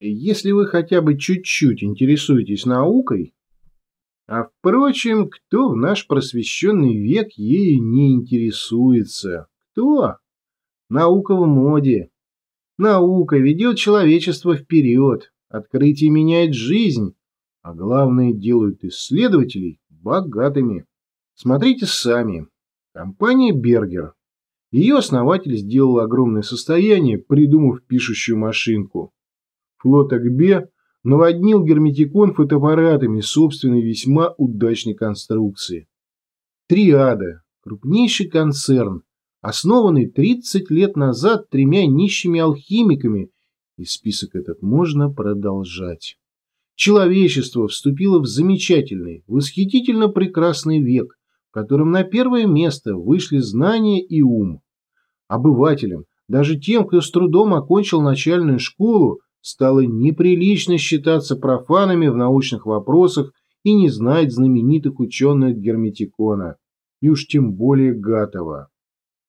если вы хотя бы чуть-чуть интересуетесь наукой, а впрочем, кто в наш просвещенный век ею не интересуется? Кто? Наука в моде. Наука ведет человечество вперед, открытие меняет жизнь, а главное делают исследователей богатыми. Смотрите сами. Компания «Бергер». Ее основатель сделал огромное состояние, придумав пишущую машинку. Флот Акбе наводнил герметикон фотоаппаратами собственной весьма удачной конструкции. Триада – крупнейший концерн, основанный 30 лет назад тремя нищими алхимиками, и список этот можно продолжать. Человечество вступило в замечательный, восхитительно прекрасный век, в котором на первое место вышли знания и ум. Обывателям, даже тем, кто с трудом окончил начальную школу, стало неприлично считаться профанами в научных вопросах и не знать знаменитых ученых Герметикона, и уж тем более Гатова.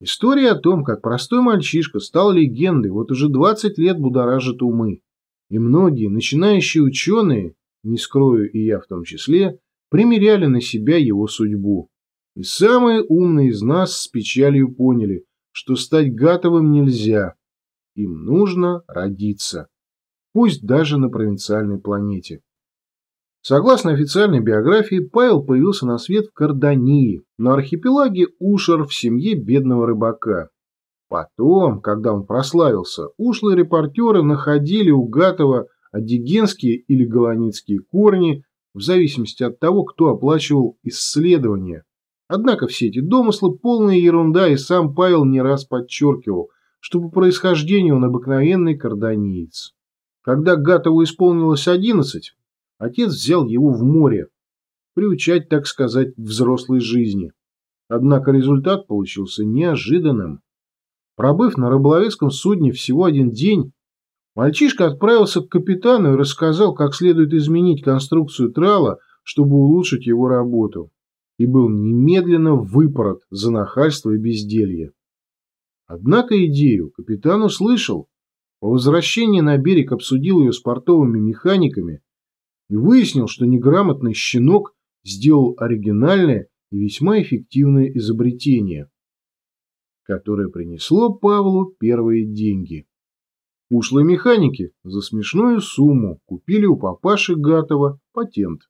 История о том, как простой мальчишка стал легендой, вот уже 20 лет будоражит умы. И многие начинающие ученые, не скрою и я в том числе, примеряли на себя его судьбу. И самые умные из нас с печалью поняли, что стать Гатовым нельзя. Им нужно родиться пусть даже на провинциальной планете. Согласно официальной биографии, Павел появился на свет в Кардании, на архипелаге Ушар в семье бедного рыбака. Потом, когда он прославился, ушлые репортеры находили у Гатова адигенские или голоницкие корни, в зависимости от того, кто оплачивал исследования. Однако все эти домыслы – полная ерунда, и сам Павел не раз подчеркивал, что по происхождению он обыкновенный карданиец. Когда Гатову исполнилось одиннадцать, отец взял его в море, приучать, так сказать, взрослой жизни. Однако результат получился неожиданным. Пробыв на рыболовецком судне всего один день, мальчишка отправился к капитану и рассказал, как следует изменить конструкцию трала, чтобы улучшить его работу, и был немедленно выпорот за нахальство и безделье. Однако идею капитан услышал по возвращении на берег обсудил ее с портовыми механиками и выяснил, что неграмотный щенок сделал оригинальное и весьма эффективное изобретение, которое принесло Павлу первые деньги. Ушлые механики за смешную сумму купили у папаши Гатова патент.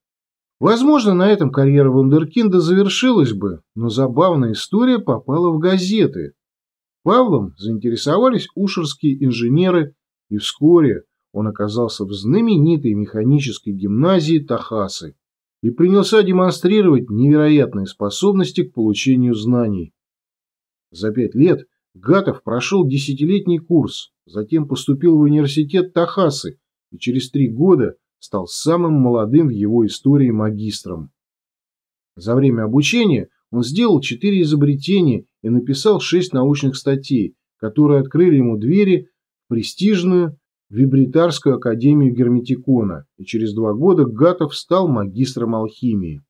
Возможно, на этом карьера Вундеркинда завершилась бы, но забавная история попала в газеты, Павлом заинтересовались ушерские инженеры, и вскоре он оказался в знаменитой механической гимназии Тахасы и принялся демонстрировать невероятные способности к получению знаний. За пять лет Гатов прошел десятилетний курс, затем поступил в университет Тахасы и через три года стал самым молодым в его истории магистром. За время обучения он сделал четыре изобретения и написал шесть научных статей, которые открыли ему двери в престижную Вибритарскую академию герметикона, и через два года Гатов стал магистром алхимии.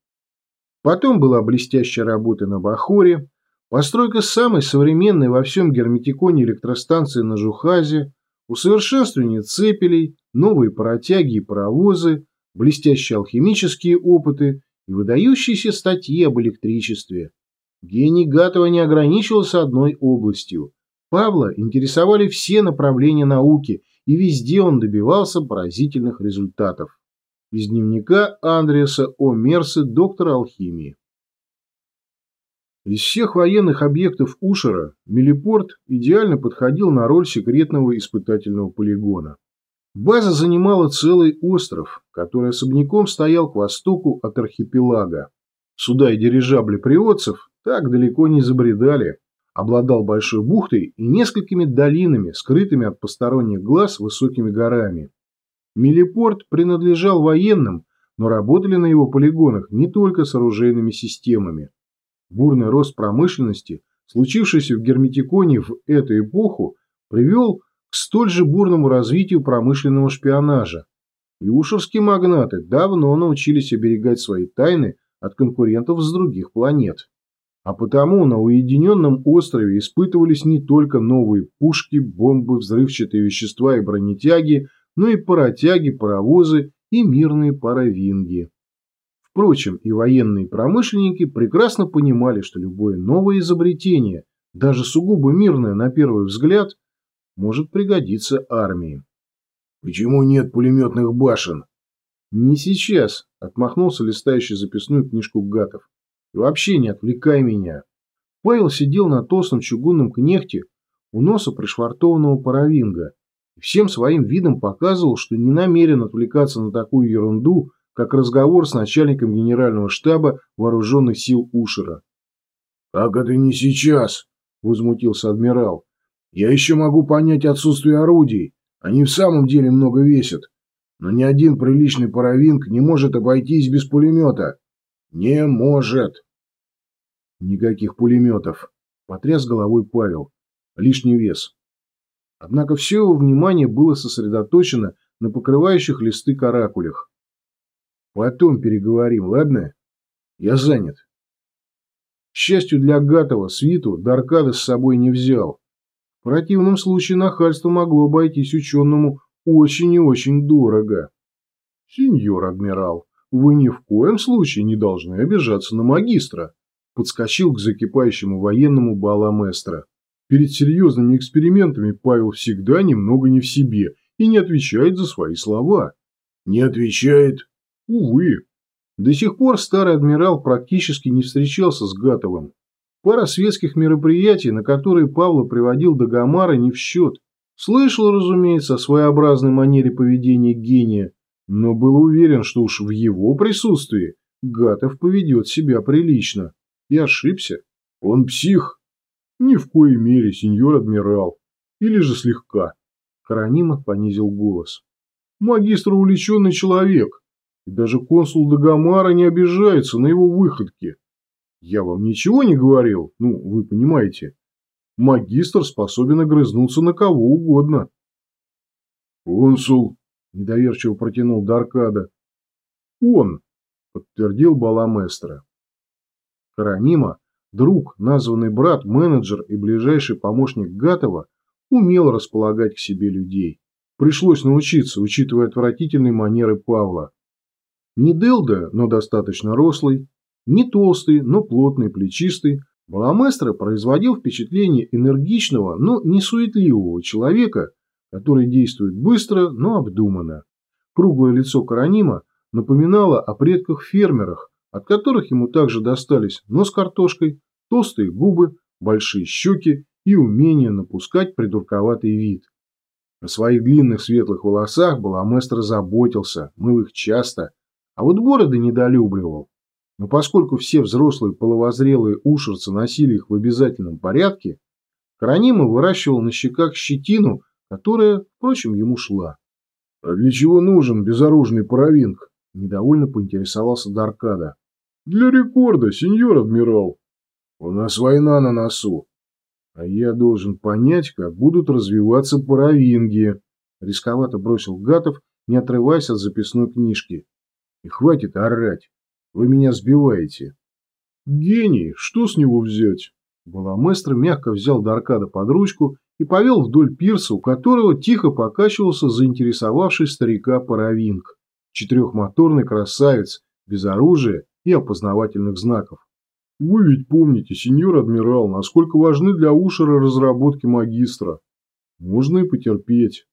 Потом была блестящая работа на Бахоре, постройка самой современной во всем герметиконе электростанции на Жухазе, усовершенствование цепелей, новые паротяги и паровозы, блестящие алхимические опыты и выдающиеся статьи об электричестве. Гений Гатова не ограничивался одной областью. Павла интересовали все направления науки, и везде он добивался поразительных результатов. Из дневника Андреаса О. Мерса, доктора алхимии. Из всех военных объектов Ушера Мелипорт идеально подходил на роль секретного испытательного полигона. База занимала целый остров, который особняком стоял к востоку от архипелага. Суда и дирижабли приводцев так далеко не забредали. Обладал большой бухтой и несколькими долинами, скрытыми от посторонних глаз высокими горами. Милипорт принадлежал военным, но работали на его полигонах не только с оружейными системами. Бурный рост промышленности, случившийся в Герметиконе в эту эпоху, привел к столь же бурному развитию промышленного шпионажа. И ушерские магнаты давно научились оберегать свои тайны от конкурентов с других планет. А потому на уединенном острове испытывались не только новые пушки, бомбы, взрывчатые вещества и бронетяги, но и паротяги, паровозы и мирные паровинги. Впрочем, и военные промышленники прекрасно понимали, что любое новое изобретение, даже сугубо мирное на первый взгляд, может пригодиться армии. «Почему нет пулеметных башен?» «Не сейчас», — отмахнулся листающий записную книжку Гатов. «И вообще не отвлекай меня». Павел сидел на толстом чугунном кнехте у носа пришвартованного паровинга и всем своим видом показывал, что не намерен отвлекаться на такую ерунду, как разговор с начальником генерального штаба вооруженных сил Ушера. «Как это не сейчас?» – возмутился адмирал. «Я еще могу понять отсутствие орудий. Они в самом деле много весят. Но ни один приличный паровинг не может обойтись без пулемета. Не может!» «Никаких пулеметов», – потряс головой Павел. «Лишний вес». Однако все его внимание было сосредоточено на покрывающих листы каракулях. Потом переговорим, ладно? Я занят. К счастью для Гатова, свиту Даркада с собой не взял. В противном случае нахальство могло обойтись ученому очень и очень дорого. Сеньор адмирал, вы ни в коем случае не должны обижаться на магистра, подскочил к закипающему военному Баламестро. Перед серьезными экспериментами Павел всегда немного не в себе и не отвечает за свои слова. Не отвечает? Увы. До сих пор старый адмирал практически не встречался с Гатовым. Пара светских мероприятий, на которые Павла приводил до Гамара, не в счет. Слышал, разумеется, о своеобразной манере поведения гения, но был уверен, что уж в его присутствии Гатов поведет себя прилично. И ошибся. Он псих. Ни в коей мере, сеньор адмирал. Или же слегка. Хронимов понизил голос. Магистр увлеченный человек. И даже консул Дагомара не обижается на его выходки. Я вам ничего не говорил? Ну, вы понимаете. Магистр способен огрызнуться на кого угодно. Консул, недоверчиво протянул Даркада. Он, подтвердил Баламестро. Каранима, друг, названный брат, менеджер и ближайший помощник Гатова, умел располагать к себе людей. Пришлось научиться, учитывая отвратительные манеры Павла. Не Делда, но достаточно рослый, не толстый, но плотный, плечистый, Баламестро производил впечатление энергичного, но не суетливого человека, который действует быстро, но обдуманно. Круглое лицо Каранима напоминало о предках-фермерах, от которых ему также достались нос картошкой, толстые губы, большие щеки и умение напускать придурковатый вид. О своих длинных светлых волосах Баламестро заботился, мыл их часто – а вот бороды недолюбливал. Но поскольку все взрослые половозрелые ушерцы носили их в обязательном порядке, Каранима выращивал на щеках щетину, которая, впрочем, ему шла. — А для чего нужен безоружный паровинг? — недовольно поинтересовался Даркада. — Для рекорда, сеньор адмирал. — У нас война на носу. — А я должен понять, как будут развиваться паровинги, — рисковато бросил Гатов, не отрываясь от записной книжки. И хватит орать. Вы меня сбиваете. Гений, что с него взять? Баламестр мягко взял Даркада под ручку и повел вдоль пирса, у которого тихо покачивался заинтересовавший старика Паровинг. Четырехмоторный красавец, без оружия и опознавательных знаков. Вы ведь помните, сеньор адмирал, насколько важны для Ушера разработки магистра. Можно и потерпеть.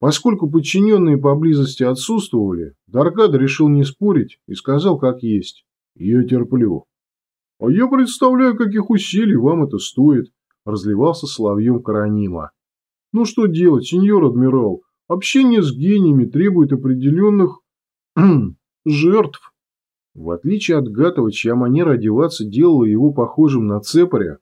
Поскольку подчиненные поблизости отсутствовали, Даркада решил не спорить и сказал как есть. Я терплю. А я представляю, каких усилий вам это стоит, разливался соловьем Каранима. Ну что делать, сеньор адмирал, общение с гениями требует определенных жертв. В отличие от Гатова, чья манера одеваться делала его похожим на цепаря,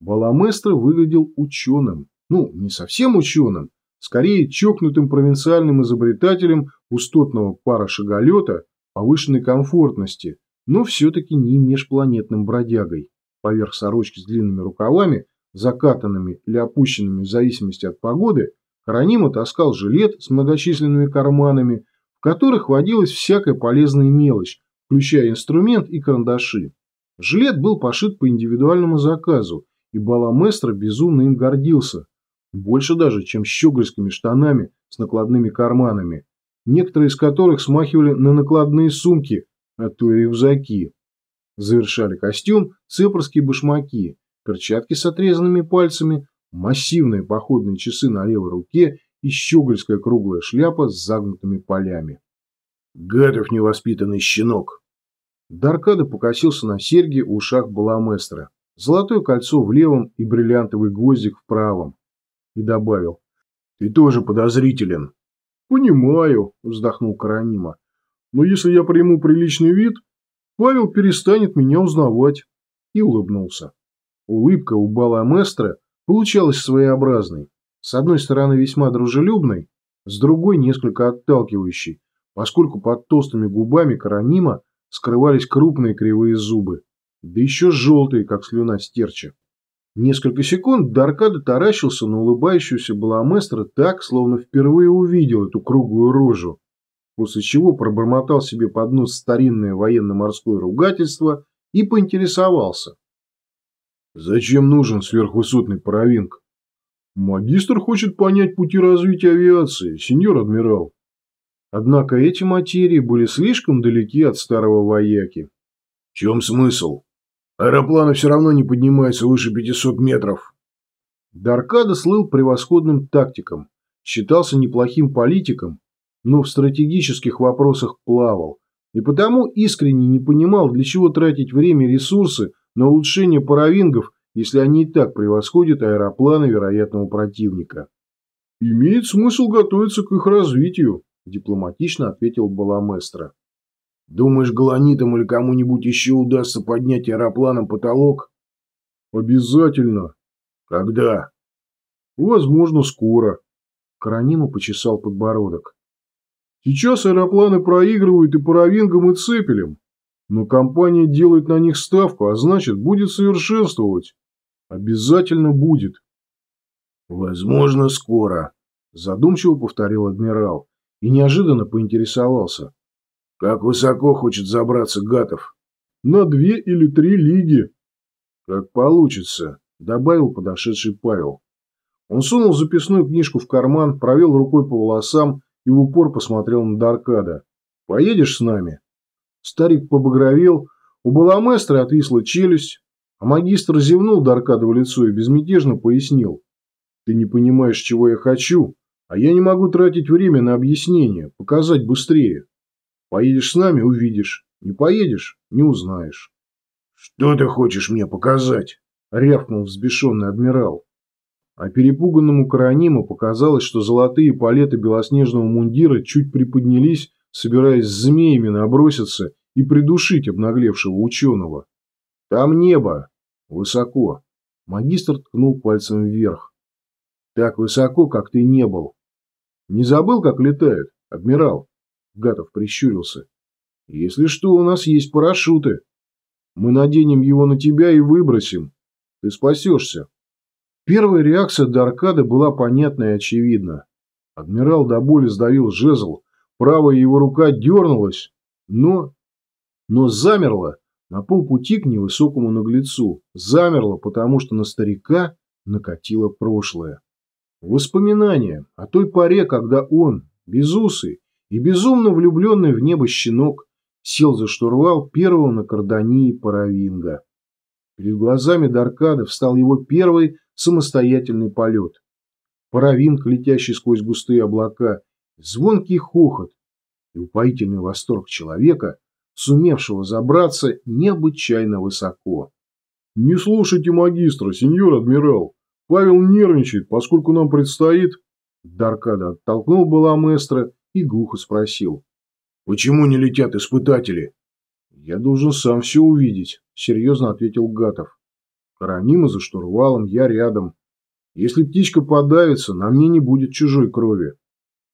Баламестро выглядел ученым. Ну, не совсем ученым, скорее чокнутым провинциальным изобретателем пустотного пара шаголета повышенной комфортности, но все-таки не межпланетным бродягой. Поверх сорочки с длинными рукавами, закатанными или опущенными в зависимости от погоды, Харанима таскал жилет с многочисленными карманами, в которых водилась всякая полезная мелочь, включая инструмент и карандаши. Жилет был пошит по индивидуальному заказу, и Баламестро безумно им гордился, больше даже, чем щегольскими штанами с накладными карманами, некоторые из которых смахивали на накладные сумки, а то и рюкзаки. Завершали костюм цепорские башмаки, перчатки с отрезанными пальцами, массивные походные часы на левой руке и щегольская круглая шляпа с загнутыми полями. Гадов невоспитанный щенок. Даркадо покосился на серьги в ушах Баламестра, золотое кольцо в левом и бриллиантовый гвоздик в правом. И добавил. Ты тоже подозрителен. Понимаю, вздохнул Каранима. Но если я приму приличный вид, Павел перестанет меня узнавать. И улыбнулся. Улыбка у Баламестра получалась своеобразной. С одной стороны весьма дружелюбной, с другой несколько отталкивающей, поскольку под толстыми губами Каранима скрывались крупные кривые зубы, да еще желтые, как слюна стерча. Несколько секунд Даркадо таращился на улыбающуюся Баламестра так, словно впервые увидел эту круглую рожу, после чего пробормотал себе под нос старинное военно-морское ругательство и поинтересовался. «Зачем нужен сверхвысотный паровинг?» «Магистр хочет понять пути развития авиации, сеньор адмирал». Однако эти материи были слишком далеки от старого вояки. В чем смысл? Аэропланы все равно не поднимаются выше 500 метров. Даркадо слыл превосходным тактиком, считался неплохим политиком, но в стратегических вопросах плавал, и потому искренне не понимал, для чего тратить время и ресурсы на улучшение паровингов, если они и так превосходят аэропланы вероятного противника. «Имеет смысл готовиться к их развитию», – дипломатично ответил Баламестро. «Думаешь, Галанитам или кому-нибудь еще удастся поднять аэропланом потолок?» «Обязательно». «Когда?» «Возможно, скоро». Каранима почесал подбородок. «Сейчас аэропланы проигрывают и паровингам, и цепелем, но компания делает на них ставку, а значит, будет совершенствовать. Обязательно будет». «Возможно, скоро», – задумчиво повторил адмирал и неожиданно поинтересовался. «Как высоко хочет забраться Гатов?» «На две или три лиги». «Как получится», – добавил подошедший Павел. Он сунул записную книжку в карман, провел рукой по волосам и в упор посмотрел на Даркада. «Поедешь с нами?» Старик побагровел, у баламестра отвисла челюсть, а магистр зевнул Даркаду в лицо и безмятежно пояснил. «Ты не понимаешь, чего я хочу, а я не могу тратить время на объяснение, показать быстрее. Поедешь с нами – увидишь. Не поедешь – не узнаешь. «Что ты хочешь мне показать?» – рявкнул взбешенный адмирал. А перепуганному Караниму показалось, что золотые палеты белоснежного мундира чуть приподнялись, собираясь змеями наброситься и придушить обнаглевшего ученого. «Там небо! Высоко!» Магистр ткнул пальцем вверх. «Так высоко, как ты не был. Не забыл, как летают, адмирал? Гатов прищурился. Если что, у нас есть парашюты. Мы наденем его на тебя и выбросим. Ты спасешься. Первая реакция Даркада была понятна и очевидна. Адмирал до боли сдавил жезл, правая его рука дернулась, но... Но замерла на полпути к невысокому наглецу. Замерла, потому что на старика накатило прошлое. Воспоминания о той поре, когда он, безусый и безумно влюбленный в небо щенок, сел за штурвал первого на Кардании Паравинга. Перед глазами Даркада встал его первый самостоятельный полет. Паравинг, летящий сквозь густые облака, звонкий хохот и упоительный восторг человека, сумевшего забраться необычайно высоко. «Не слушайте магистра, сеньор адмирал!» Павел нервничает, поскольку нам предстоит... Даркада оттолкнул была маэстро и глухо спросил. «Почему не летят испытатели?» «Я должен сам все увидеть», — серьезно ответил Гатов. «Каранима за штурвалом, я рядом. Если птичка подавится, на мне не будет чужой крови».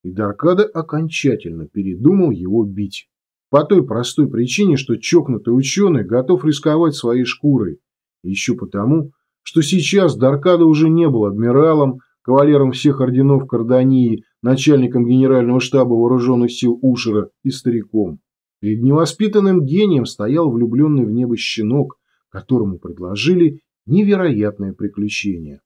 И Даркада окончательно передумал его бить. По той простой причине, что чокнутый ученый готов рисковать своей шкурой. еще потому, что сейчас Даркада уже не был адмиралом, кавалером всех орденов Кардании, начальником генерального штаба вооруженных сил Ушера и стариком. Перед невоспитанным гением стоял влюбленный в небо щенок, которому предложили невероятное приключение.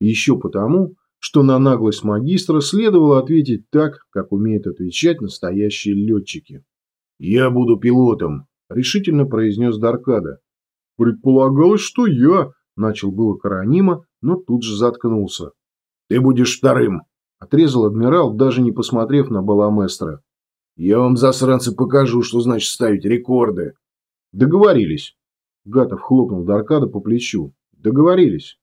Еще потому, что на наглость магистра следовало ответить так, как умеют отвечать настоящие летчики. «Я буду пилотом», – решительно произнес Даркада. «Предполагалось, что я», – начал было Каранима, но тут же заткнулся. «Ты будешь вторым», – отрезал адмирал, даже не посмотрев на Баламестра. «Я вам, засранцы, покажу, что значит ставить рекорды». «Договорились». Гатов хлопнул Даркада по плечу. «Договорились».